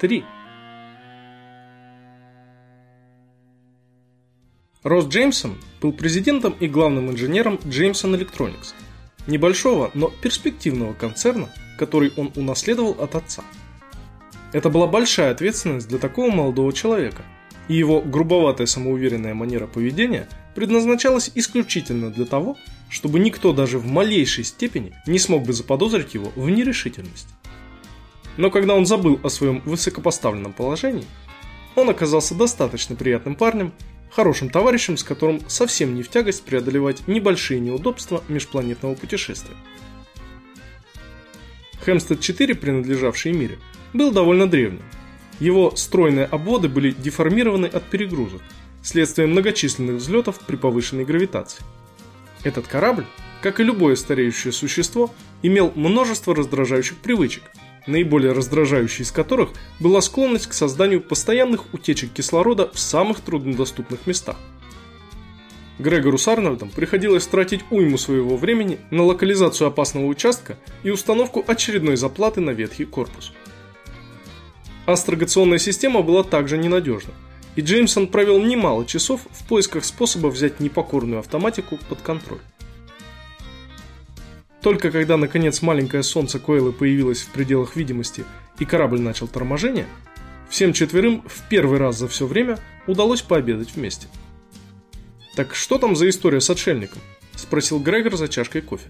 3. Росс Джеймсон был президентом и главным инженером Jameson Electronics, небольшого, но перспективного концерна, который он унаследовал от отца. Это была большая ответственность для такого молодого человека, и его грубоватая самоуверенная манера поведения предназначалась исключительно для того, чтобы никто даже в малейшей степени не смог бы заподозрить его в нерешительности. Но когда он забыл о своем высокопоставленном положении, он оказался достаточно приятным парнем, хорошим товарищем, с которым совсем не в тягость преодолевать небольшие неудобства межпланетного путешествия. Хэмстед-4, принадлежавший Мире, был довольно древним. Его стройные обводы были деформированы от перегрузок, следствием многочисленных взлетов при повышенной гравитации. Этот корабль, как и любое стареющее существо, имел множество раздражающих привычек, наиболее раздражающей из которых была склонность к созданию постоянных утечек кислорода в самых труднодоступных местах. Грегору с Арнольдом приходилось тратить уйму своего времени на локализацию опасного участка и установку очередной заплаты на ветхий корпус. Астрогационная система была также ненадежна, и Джеймсон провел немало часов в поисках способа взять непокорную автоматику под контроль. Только когда наконец маленькое солнце Койлы появилось в пределах видимости и корабль начал торможение, всем четверым в первый раз за все время удалось пообедать вместе. «Так что там за история с отшельником?» – спросил Грегор за чашкой кофе.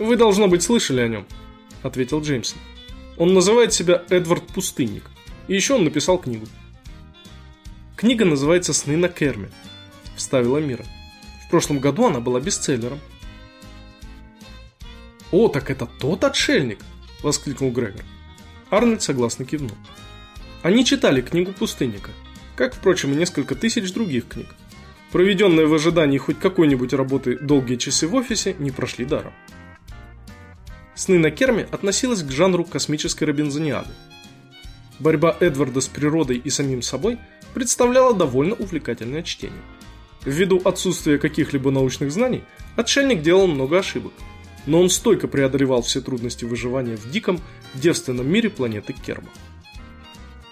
«Вы, должно быть, слышали о нем», – ответил Джеймсон. «Он называет себя Эдвард Пустынник, и еще он написал книгу». «Книга называется «Сны на Керме», – вставила Мира. «В прошлом году она была бестселлером». «О, так это тот отшельник!» – воскликнул Грегор. Арнольд согласно кивнул. Они читали книгу пустынника, как, впрочем, и несколько тысяч других книг. Проведенные в ожидании хоть какой-нибудь работы долгие часы в офисе не прошли даром. «Сны на Керме» относилась к жанру космической робинзониады. Борьба Эдварда с природой и самим собой представляла довольно увлекательное чтение. Ввиду отсутствия каких-либо научных знаний, отшельник делал много ошибок – но он стойко преодолевал все трудности выживания в диком, девственном мире планеты Керма.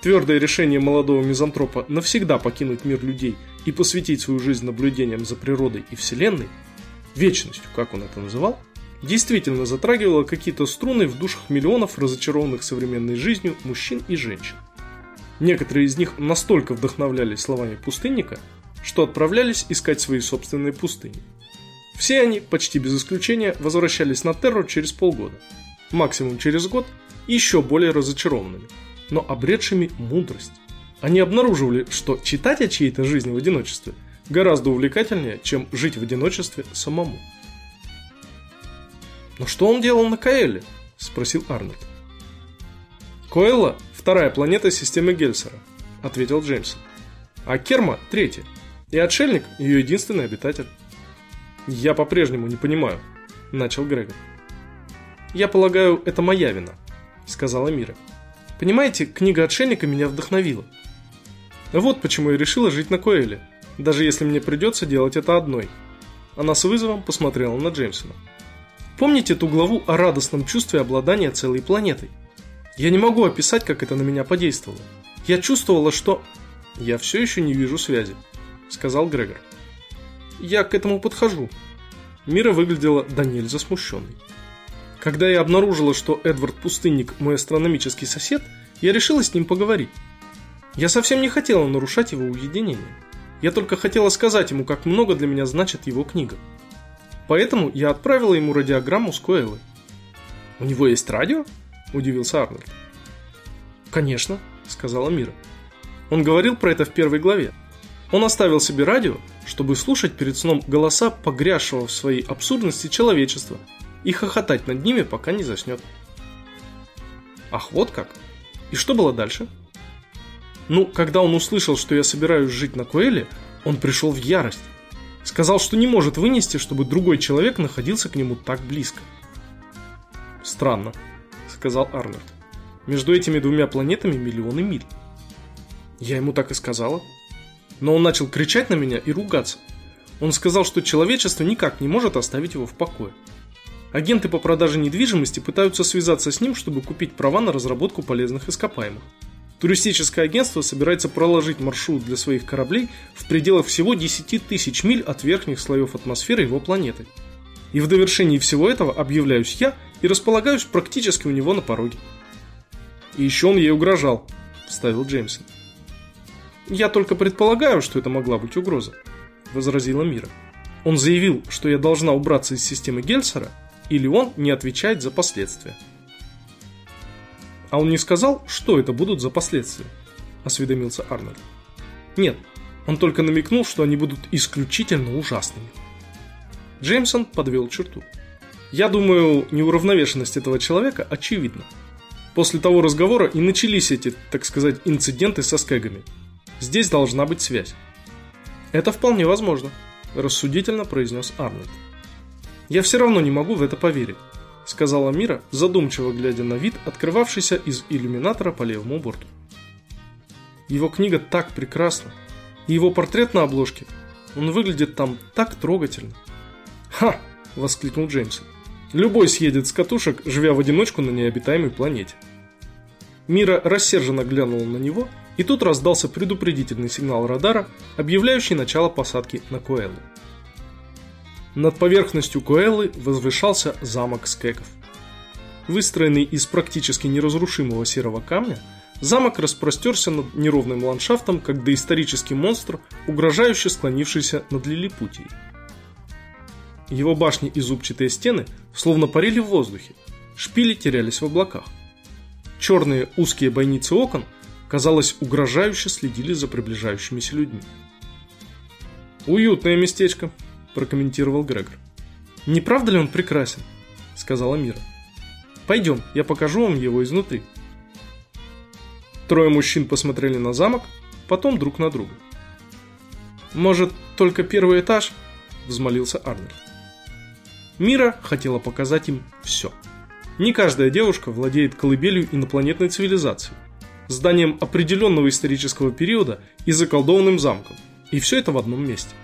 Твердое решение молодого мизантропа навсегда покинуть мир людей и посвятить свою жизнь наблюдениям за природой и Вселенной, вечностью, как он это называл, действительно затрагивало какие-то струны в душах миллионов разочарованных современной жизнью мужчин и женщин. Некоторые из них настолько вдохновлялись словами пустынника, что отправлялись искать свои собственные пустыни – все они, почти без исключения, возвращались на Терру через полгода. Максимум через год, еще более разочарованными, но обретшими мудрость. Они обнаруживали, что читать о чьей-то жизни в одиночестве гораздо увлекательнее, чем жить в одиночестве самому. «Но что он делал на Каэле?» – спросил Арнольд. «Коэлла – вторая планета системы Гельсера», – ответил Джеймсон. «А Керма – третья, и Отшельник – ее единственный обитатель». «Я по-прежнему не понимаю», – начал Грегор. «Я полагаю, это моя вина», – сказала Мира. «Понимаете, книга «Отшельника» меня вдохновила. Вот почему я решила жить на Коэле, даже если мне придется делать это одной». Она с вызовом посмотрела на Джеймсона. «Помните ту главу о радостном чувстве обладания целой планетой? Я не могу описать, как это на меня подействовало. Я чувствовала, что...» «Я все еще не вижу связи», – сказал Грегор. Я к этому подхожу. Мира выглядела до нельзя смущенной. Когда я обнаружила, что Эдвард Пустынник мой астрономический сосед, я решила с ним поговорить. Я совсем не хотела нарушать его уединение. Я только хотела сказать ему, как много для меня значит его книга. Поэтому я отправила ему радиограмму с Коэлы. «У него есть радио?» – удивился Арнольд. «Конечно», – сказала Мира. Он говорил про это в первой главе. Он оставил себе радио, чтобы слушать перед сном голоса погрязшего в своей абсурдности человечества и хохотать над ними, пока не заснет. Ах, вот как? И что было дальше? Ну, когда он услышал, что я собираюсь жить на Куэле, он пришел в ярость. Сказал, что не может вынести, чтобы другой человек находился к нему так близко. Странно, сказал Арнольд. Между этими двумя планетами миллионы миль. Я ему так и сказала. Но он начал кричать на меня и ругаться. Он сказал, что человечество никак не может оставить его в покое. Агенты по продаже недвижимости пытаются связаться с ним, чтобы купить права на разработку полезных ископаемых. Туристическое агентство собирается проложить маршрут для своих кораблей в пределах всего 10 тысяч миль от верхних слоев атмосферы его планеты. И в довершении всего этого объявляюсь я и располагаюсь практически у него на пороге. И еще он ей угрожал, вставил Джеймсон. Я только предполагаю, что это могла быть угроза, возразила Мира. Он заявил, что я должна убраться из системы Гельсера, или он не отвечает за последствия. А он не сказал, что это будут за последствия? Осведомился Арнольд. Нет, он только намекнул, что они будут исключительно ужасными. Джеймсон подвел черту. Я думаю, неуравновешенность этого человека очевидна. После того разговора и начались эти, так сказать, инциденты со скэгами. Здесь должна быть связь. Это вполне возможно, рассудительно произнес Арнольд. Я все равно не могу в это поверить сказала Мира, задумчиво глядя на вид, открывавшийся из иллюминатора по левому борту. Его книга так прекрасна, и его портрет на обложке, он выглядит там так трогательно. «Ха!» – воскликнул Джеймсон. «Любой съедет с катушек, живя в одиночку на необитаемой планете». Мира рассерженно глянула на него, и тут раздался предупредительный сигнал радара, объявляющий начало посадки на Коэлу. Над поверхностью Коэллы возвышался замок скеков. Выстроенный из практически неразрушимого серого камня, замок распростерся над неровным ландшафтом, как доисторический монстр, угрожающе склонившийся над Лилипутией. Его башни и зубчатые стены словно парили в воздухе, шпили терялись в облаках. Черные узкие бойницы окон, казалось, угрожающе следили за приближающимися людьми. «Уютное местечко», прокомментировал Грегор. «Не правда ли он прекрасен?» – сказала Мира. «Пойдем, я покажу вам его изнутри». Трое мужчин посмотрели на замок, потом друг на друга. «Может, только первый этаж?» – взмолился Арнольд. Мира хотела показать им все. Не каждая девушка владеет колыбелью инопланетной цивилизации, зданием определенного исторического периода и заколдованным замком. И все это в одном месте.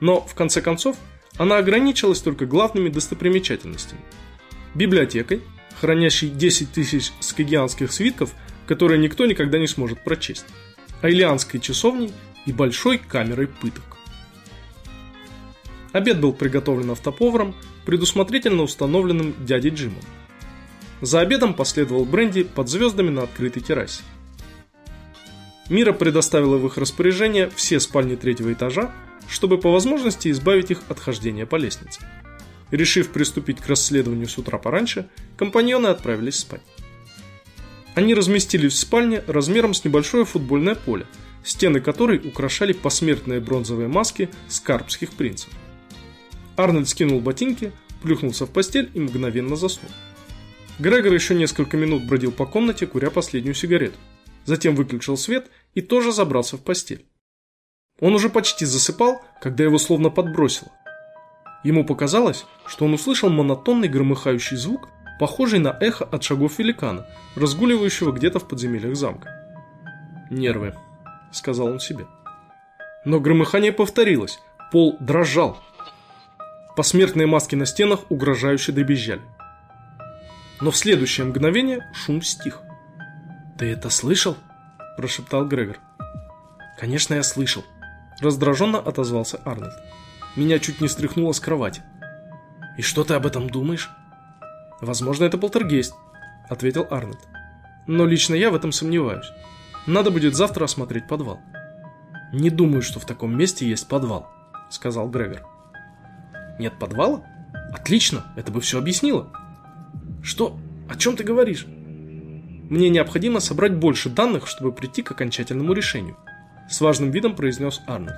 Но, в конце концов, она ограничилась только главными достопримечательностями. Библиотекой, хранящей 10 тысяч скагианских свитков, которые никто никогда не сможет прочесть, айлианской часовней и большой камерой пыток. Обед был приготовлен автоповаром, предусмотрительно установленным дядей Джимом. За обедом последовал бренди под звездами на открытой террасе. Мира предоставила в их распоряжение все спальни третьего этажа, чтобы по возможности избавить их от хождения по лестнице. Решив приступить к расследованию с утра пораньше, компаньоны отправились спать. Они разместились в спальне размером с небольшое футбольное поле, стены которой украшали посмертные бронзовые маски скарбских принцев. Арнольд скинул ботинки, плюхнулся в постель и мгновенно заснул. Грегор еще несколько минут бродил по комнате, куря последнюю сигарету. Затем выключил свет и тоже забрался в постель. Он уже почти засыпал, когда его словно подбросило. Ему показалось, что он услышал монотонный громыхающий звук, похожий на эхо от шагов великана, разгуливающего где-то в подземельях замка. «Нервы», — сказал он себе. Но громыхание повторилось, пол дрожал. Посмертные маски на стенах угрожающе дребезжали. Но в следующее мгновение шум стих. «Ты это слышал?» – прошептал Грегор. «Конечно, я слышал», Раздраженно отозвался Арнольд. Меня чуть не стряхнуло с кровати. «И что ты об этом думаешь?» «Возможно, это полтергейст», — ответил Арнольд. «Но лично я в этом сомневаюсь. Надо будет завтра осмотреть подвал». «Не думаю, что в таком месте есть подвал», — сказал Грегор. «Нет подвала? Отлично, это бы все объяснило». «Что? О чем ты говоришь?» «Мне необходимо собрать больше данных, чтобы прийти к окончательному решению», с важным видом произнес Арнольд.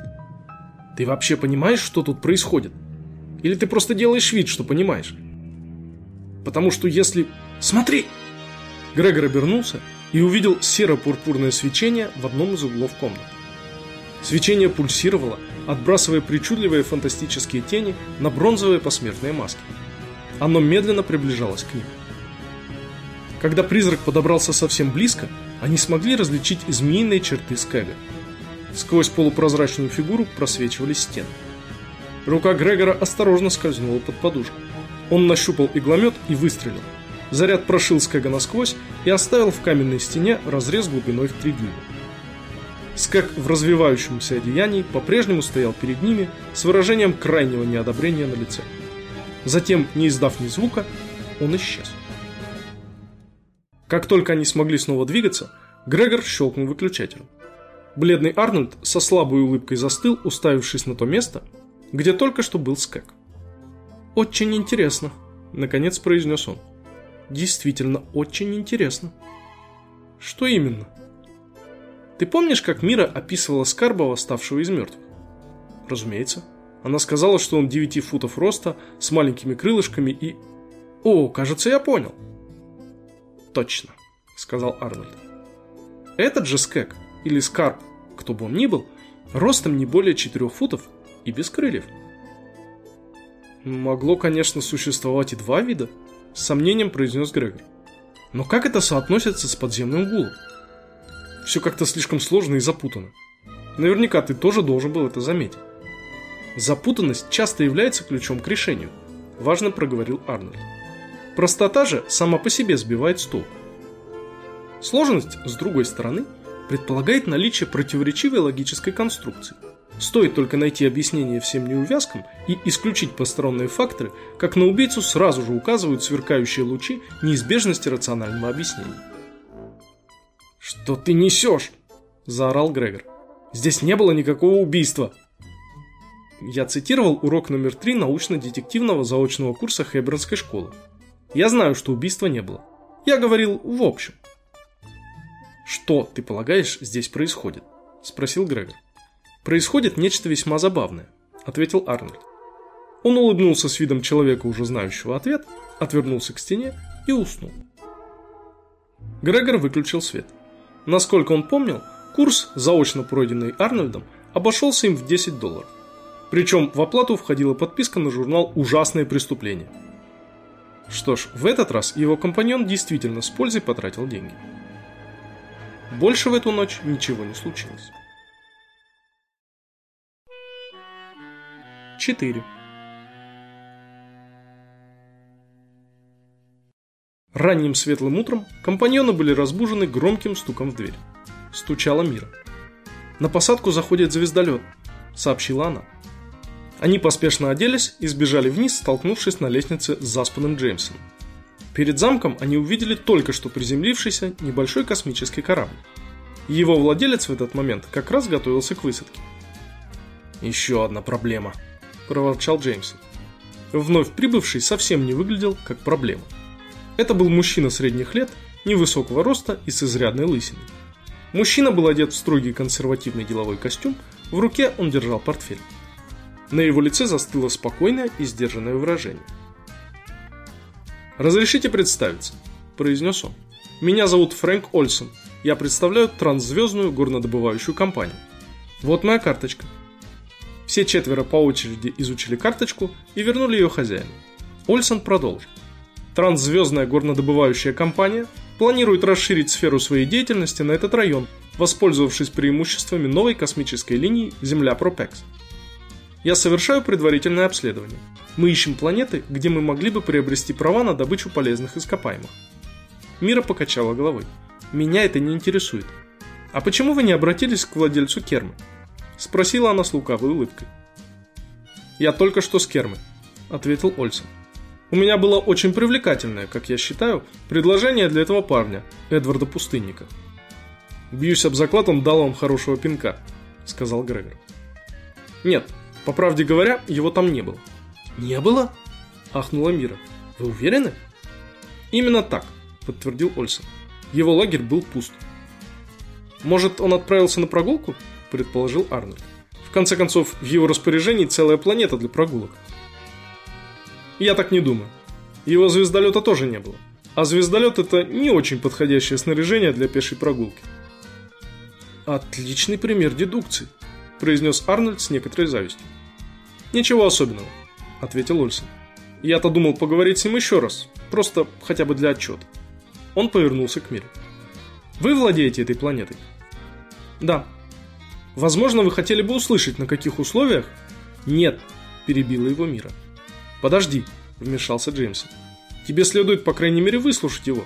Ты вообще понимаешь, что тут происходит? Или ты просто делаешь вид, что понимаешь? Потому что если... Смотри! Грегор обернулся и увидел серо-пурпурное свечение в одном из углов комнаты. Свечение пульсировало, отбрасывая причудливые фантастические тени на бронзовые посмертные маски. Оно медленно приближалось к ним. Когда призрак подобрался совсем близко, они смогли различить змеиные черты Скэга – Сквозь полупрозрачную фигуру просвечивались стены. Рука Грегора осторожно скользнула под подушку. Он нащупал игломет и выстрелил. Заряд прошил Скэга насквозь и оставил в каменной стене разрез глубиной в 3 дюйма. Скэг в развивающемся одеянии по-прежнему стоял перед ними с выражением крайнего неодобрения на лице. Затем, не издав ни звука, он исчез. Как только они смогли снова двигаться, Грегор щелкнул выключателем. Бледный Арнольд со слабой улыбкой застыл, уставившись на то место, где только что был Скэг. «Очень интересно», — наконец произнес он. «Действительно, очень интересно». «Что именно?» «Ты помнишь, как Мира описывала Скарба, восставшего из мертвых?» «Разумеется. Она сказала, что он 9 футов роста, с маленькими крылышками и...» «О, кажется, я понял». «Точно», — сказал Арнольд. «Этот же Скэг, или Скарб, кто бы он ни был, ростом не более 4 футов и без крыльев». «Могло, конечно, существовать и два вида», — с сомнением произнес Грегор. «Но как это соотносится с подземным гулом? Все как-то слишком сложно и запутано. Наверняка ты тоже должен был это заметить». Запутанность часто является ключом к решению, важно проговорил Арнольд. Простота же сама по себе сбивает с толку. Сложность, с другой стороны, предполагает наличие противоречивой логической конструкции. Стоит только найти объяснение всем неувязкам и исключить посторонние факторы, как на убийцу сразу же указывают сверкающие лучи неизбежности рационального объяснения. «Что ты несешь?» – заорал Грегор. «Здесь не было никакого убийства!» Я цитировал урок номер три научно-детективного заочного курса Хэббернской школы. Я знаю, что убийства не было. Я говорил в общем. «Что, ты полагаешь, здесь происходит?» – спросил Грегор. «Происходит нечто весьма забавное», – ответил Арнольд. Он улыбнулся с видом человека, уже знающего ответ, отвернулся к стене и уснул. Грегор выключил свет. Насколько он помнил, курс, заочно пройденный Арнольдом, обошелся им в 10 долларов. Причем в оплату входила подписка на журнал «Ужасные преступления», что ж, в этот раз его компаньон действительно с пользой потратил деньги. Больше в эту ночь ничего не случилось. 4. Ранним светлым утром компаньоны были разбужены громким стуком в дверь. Стучала Мира. «На посадку заходит звездолет», — сообщила она. Они поспешно оделись и сбежали вниз, столкнувшись на лестнице с заспанным Джеймсом. Перед замком они увидели только что приземлившийся небольшой космический корабль. Его владелец в этот момент как раз готовился к высадке. «Еще одна проблема», – проворчал Джеймсон. Вновь прибывший совсем не выглядел как проблема. Это был мужчина средних лет, невысокого роста и с изрядной лысиной. Мужчина был одет в строгий консервативный деловой костюм, в руке он держал портфель. На его лице застыло спокойное и сдержанное выражение. «Разрешите представиться», – произнес он. «Меня зовут Фрэнк Ольсон. Я представляю трансзвездную горнодобывающую компанию. Вот моя карточка». Все четверо по очереди изучили карточку и вернули ее хозяину. Ольсон продолжил. Трансзвездная горнодобывающая компания планирует расширить сферу своей деятельности на этот район, воспользовавшись преимуществами новой космической линии Земля-Пропекс. Я совершаю предварительное обследование. Мы ищем планеты, где мы могли бы приобрести права на добычу полезных ископаемых. Мира покачала головой. Меня это не интересует. А почему вы не обратились к владельцу Кермы? Спросила она с лукавой улыбкой. Я только что с Кермы, ответил Ольсон. У меня было очень привлекательное, как я считаю, предложение для этого парня, Эдварда Пустынника. Бьюсь об заклад, он дал вам хорошего пинка, сказал Грегор. Нет, по правде говоря, его там не было. «Не было?» – ахнула Мира. «Вы уверены?» «Именно так», – подтвердил Ольсон. «Его лагерь был пуст». «Может, он отправился на прогулку?» – предположил Арнольд. «В конце концов, в его распоряжении целая планета для прогулок». «Я так не думаю. Его звездолета тоже не было. А звездолет – это не очень подходящее снаряжение для пешей прогулки». «Отличный пример дедукции», – произнес Арнольд с некоторой завистью. «Ничего особенного», – ответил Ольсен. «Я-то думал поговорить с ним еще раз, просто хотя бы для отчета». Он повернулся к Мире. «Вы владеете этой планетой?» «Да». «Возможно, вы хотели бы услышать, на каких условиях?» «Нет», – перебила его Мира. «Подожди», – вмешался Джеймсон. Тебе следует, по крайней мере, выслушать его.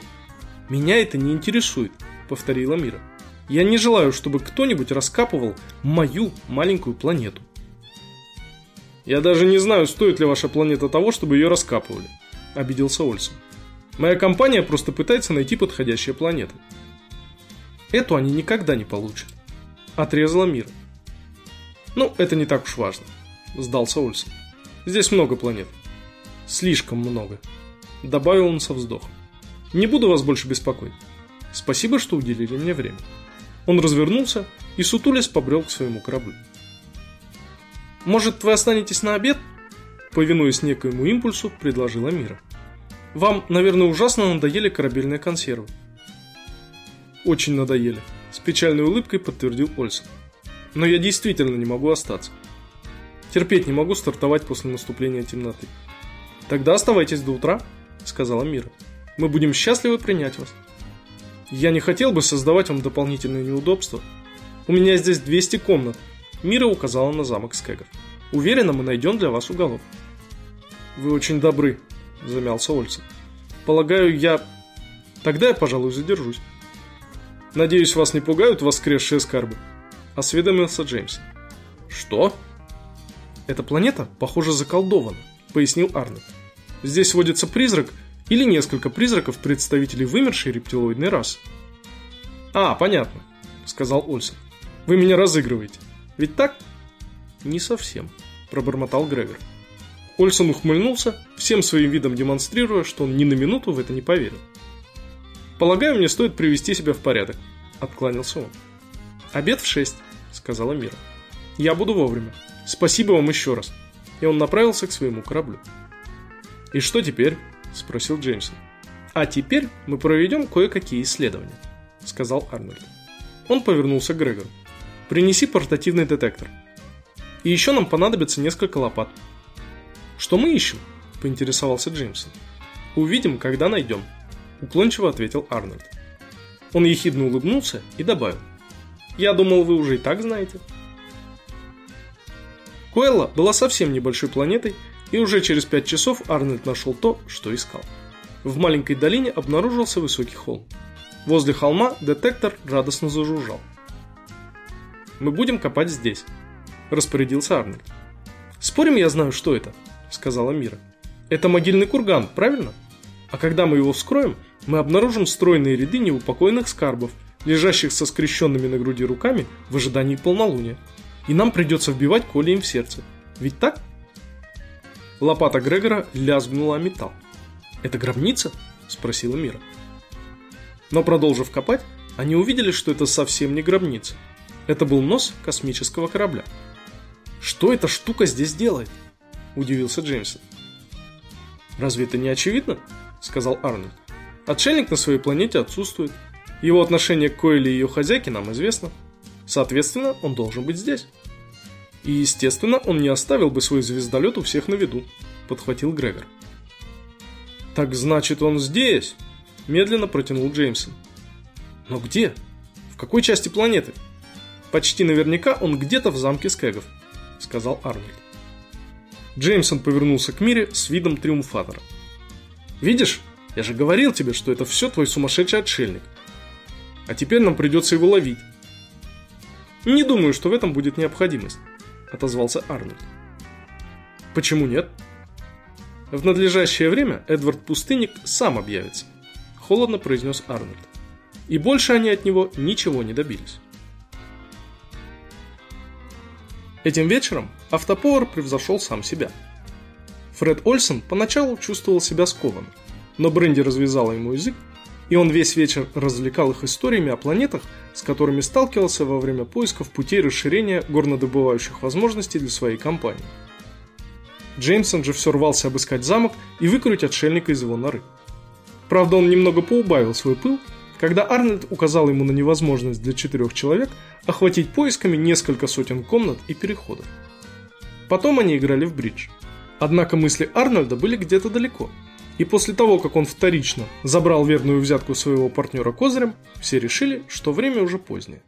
Меня это не интересует, повторила Мира. Я не желаю, чтобы кто-нибудь раскапывал мою маленькую планету. Я даже не знаю, стоит ли ваша планета того, чтобы ее раскапывали, обиделся Ольсон. Моя компания просто пытается найти подходящие планеты. Эту они никогда не получат. Отрезала Мира. Ну, это не так уж важно, сдался Ольсон. Здесь много планет. Слишком много. Добавил он со вздохом. Не буду вас больше беспокоить. Спасибо, что уделили мне время. Он развернулся и сутулясь побрел к своему кораблю. «Может, вы останетесь на обед?» Повинуясь некоему импульсу, предложила Мира. «Вам, наверное, ужасно надоели корабельные консервы». «Очень надоели», – с печальной улыбкой подтвердил Ольсон. «Но я действительно не могу остаться. Терпеть не могу стартовать после наступления темноты». «Тогда оставайтесь до утра», – сказала Мира. «Мы будем счастливы принять вас». Я не хотел бы создавать вам дополнительные неудобства. У меня здесь 200 комнат. Мира указала на замок Скэгер. Уверена, мы найдем для вас уголок. Вы очень добры, замялся Ольсон. Полагаю, я... Тогда я, пожалуй, задержусь. Надеюсь, вас не пугают воскресшие скарбы? Осведомился Джеймс. Что? Эта планета, похоже, заколдована, пояснил Арнольд. Здесь водится призрак, или несколько призраков представителей вымершей рептилоидной расы. «А, понятно», — сказал Ольсон. «Вы меня разыгрываете. Ведь так?» «Не совсем», — пробормотал Грегор. Ольсон ухмыльнулся, всем своим видом демонстрируя, что он ни на минуту в это не поверил. «Полагаю, мне стоит привести себя в порядок», — откланялся он. «Обед в шесть», — сказала Мира. «Я буду вовремя. Спасибо вам еще раз». И он направился к своему кораблю. «И что теперь?» – спросил Джеймсон. «А теперь мы проведем кое-какие исследования», – сказал Арнольд. Он повернулся к Грегору. «Принеси портативный детектор. И еще нам понадобится несколько лопат». «Что мы ищем?» – поинтересовался Джеймсон. «Увидим, когда найдем», – уклончиво ответил Арнольд. Он ехидно улыбнулся и добавил. «Я думал, вы уже и так знаете». Коэлла была совсем небольшой планетой, и уже через пять часов Арнольд нашел то, что искал. В маленькой долине обнаружился высокий холм. Возле холма детектор радостно зажужжал. «Мы будем копать здесь», – распорядился Арнольд. «Спорим, я знаю, что это», – сказала Мира. «Это могильный курган, правильно? А когда мы его вскроем, мы обнаружим стройные ряды неупокоенных скарбов, лежащих со скрещенными на груди руками в ожидании полнолуния. И нам придется вбивать коли им в сердце. Ведь так?» Лопата Грегора лязгнула о металл. «Это гробница?» – спросила Мира. Но продолжив копать, они увидели, что это совсем не гробница. Это был нос космического корабля. «Что эта штука здесь делает?» – удивился Джеймсон. «Разве это не очевидно?» – сказал Арнольд. «Отшельник на своей планете отсутствует. Его отношение к Койле и ее хозяйке нам известно. Соответственно, он должен быть здесь». И, естественно, он не оставил бы свой звездолет у всех на виду, подхватил Грегор. Так значит, он здесь? Медленно протянул Джеймсон. Но где? В какой части планеты? Почти наверняка он где-то в замке Скэгов, сказал Арнольд. Джеймсон повернулся к Мире с видом триумфатора. «Видишь, я же говорил тебе, что это все твой сумасшедший отшельник. А теперь нам придется его ловить. Не думаю, что в этом будет необходимость. – отозвался Арнольд. «Почему нет?» «В надлежащее время Эдвард Пустынник сам объявится», – холодно произнес Арнольд. И больше они от него ничего не добились. Этим вечером автоповар превзошел сам себя. Фред Ольсон поначалу чувствовал себя скованным, но Бренди развязала ему язык и он весь вечер развлекал их историями о планетах, с которыми сталкивался во время поисков путей расширения горнодобывающих возможностей для своей компании. Джеймсон же все рвался обыскать замок и выкруть отшельника из его норы. Правда, он немного поубавил свой пыл, когда Арнольд указал ему на невозможность для четырех человек охватить поисками несколько сотен комнат и переходов. Потом они играли в бридж. Однако мысли Арнольда были где-то далеко – и после того, как он вторично забрал верную взятку своего партнера козырем, все решили, что время уже позднее.